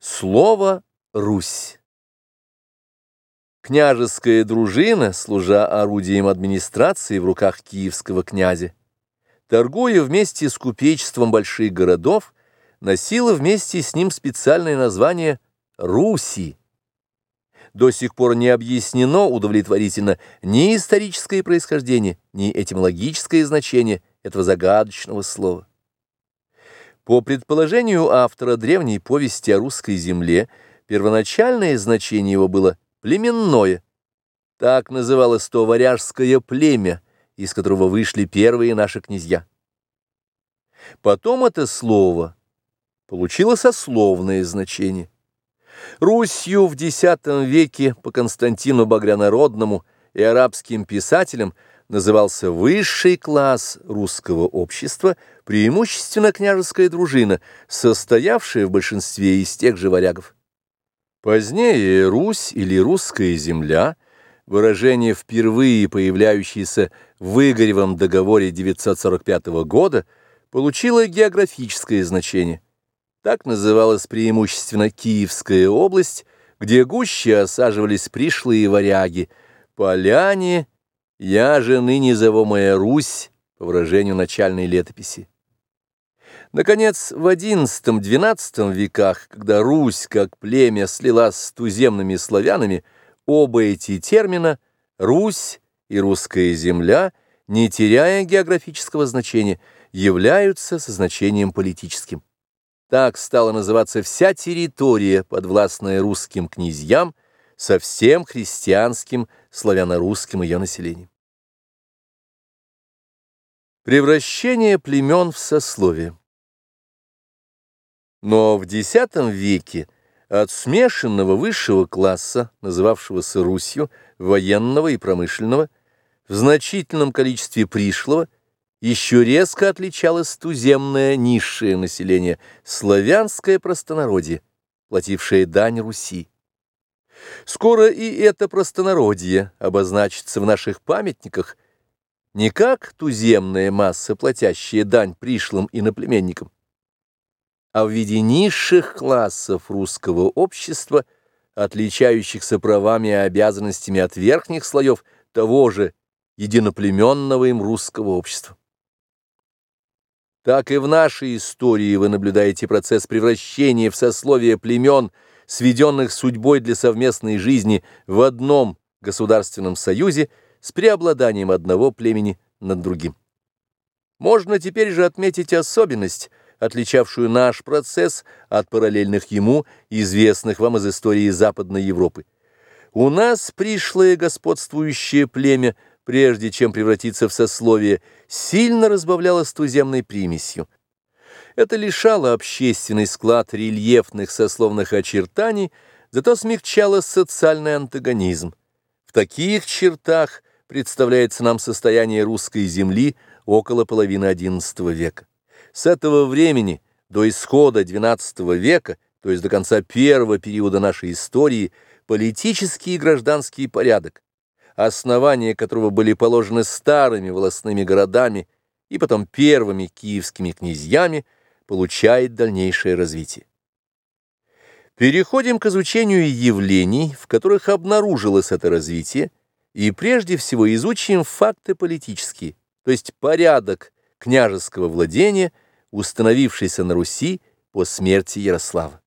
Слово «Русь». Княжеская дружина, служа орудием администрации в руках киевского князя, торгуя вместе с купечеством больших городов, носила вместе с ним специальное название «Руси». До сих пор не объяснено удовлетворительно ни историческое происхождение, ни этимологическое значение этого загадочного слова. По предположению автора древней повести о русской земле, первоначальное значение его было племенное. Так называлось то варяжское племя, из которого вышли первые наши князья. Потом это слово получило сословное значение. Русью в X веке по Константину Багрянародному и арабским писателям назывался высший класс русского общества, преимущественно княжеская дружина, состоявшая в большинстве из тех же варягов. Позднее Русь или русская земля, выражение впервые появляющееся в Игоревом договоре 945 года, получило географическое значение. Так называлась преимущественно Киевская область, где гуще осаживались пришлые варяги, поляне, я же ныне зовомая Русь, по выражению начальной летописи. Наконец, в XI-XII веках, когда Русь как племя слилась с туземными славянами, оба эти термина «Русь» и «русская земля», не теряя географического значения, являются со значением политическим. Так стала называться вся территория, подвластная русским князьям, со всем христианским славяно-русским ее населением. Превращение племен в сословие. Но в X веке от смешанного высшего класса, называвшегося Русью, военного и промышленного, в значительном количестве пришлого, еще резко отличалось туземное низшее население, славянское простонародье, платившее дань Руси. Скоро и это простонародье обозначится в наших памятниках не как туземная масса, платящая дань пришлым иноплеменникам, а в виде низших классов русского общества, отличающихся правами и обязанностями от верхних слоев того же единоплеменного им русского общества. Так и в нашей истории вы наблюдаете процесс превращения в сословие племен – сведенных судьбой для совместной жизни в одном государственном союзе с преобладанием одного племени над другим. Можно теперь же отметить особенность, отличавшую наш процесс от параллельных ему, известных вам из истории Западной Европы. У нас пришлое господствующее племя, прежде чем превратиться в сословие, сильно разбавлялось туземной примесью. Это лишало общественный склад рельефных сословных очертаний, зато смягчало социальный антагонизм. В таких чертах представляется нам состояние русской земли около половины XI века. С этого времени до исхода XII века, то есть до конца первого периода нашей истории, политический и гражданский порядок, основания которого были положены старыми волосными городами и потом первыми киевскими князьями, получает дальнейшее развитие. Переходим к изучению явлений, в которых обнаружилось это развитие, и прежде всего изучим факты политические, то есть порядок княжеского владения, установившийся на Руси по смерти Ярослава.